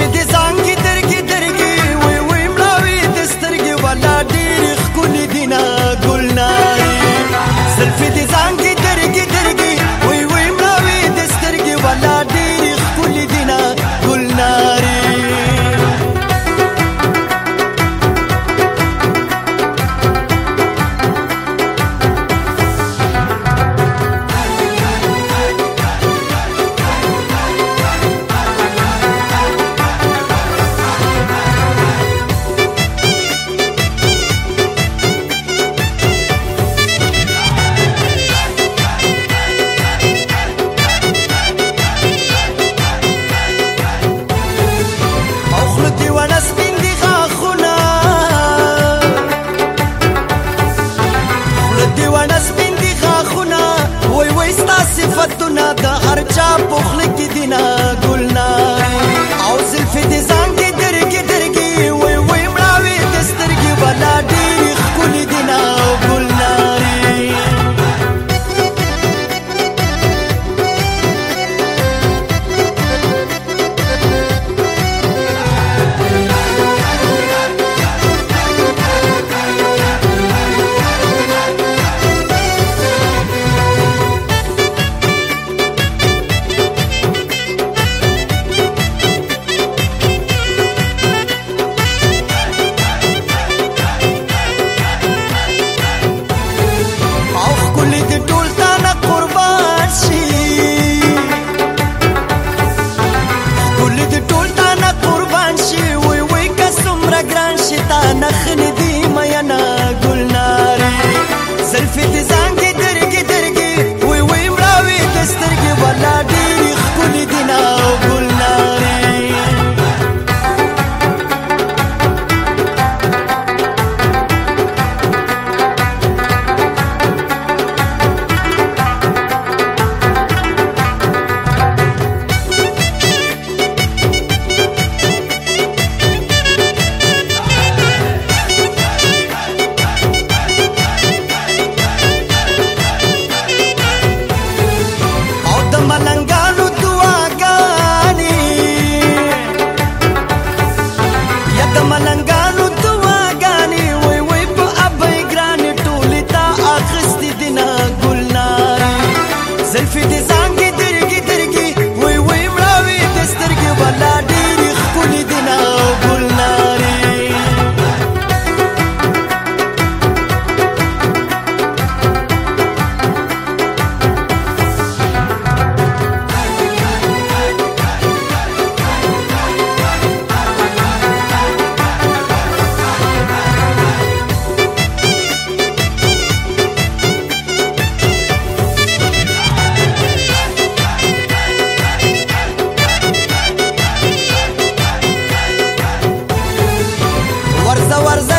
If desire صفتونه د هر چا په خله کې دینه ګلنا If it is زور زور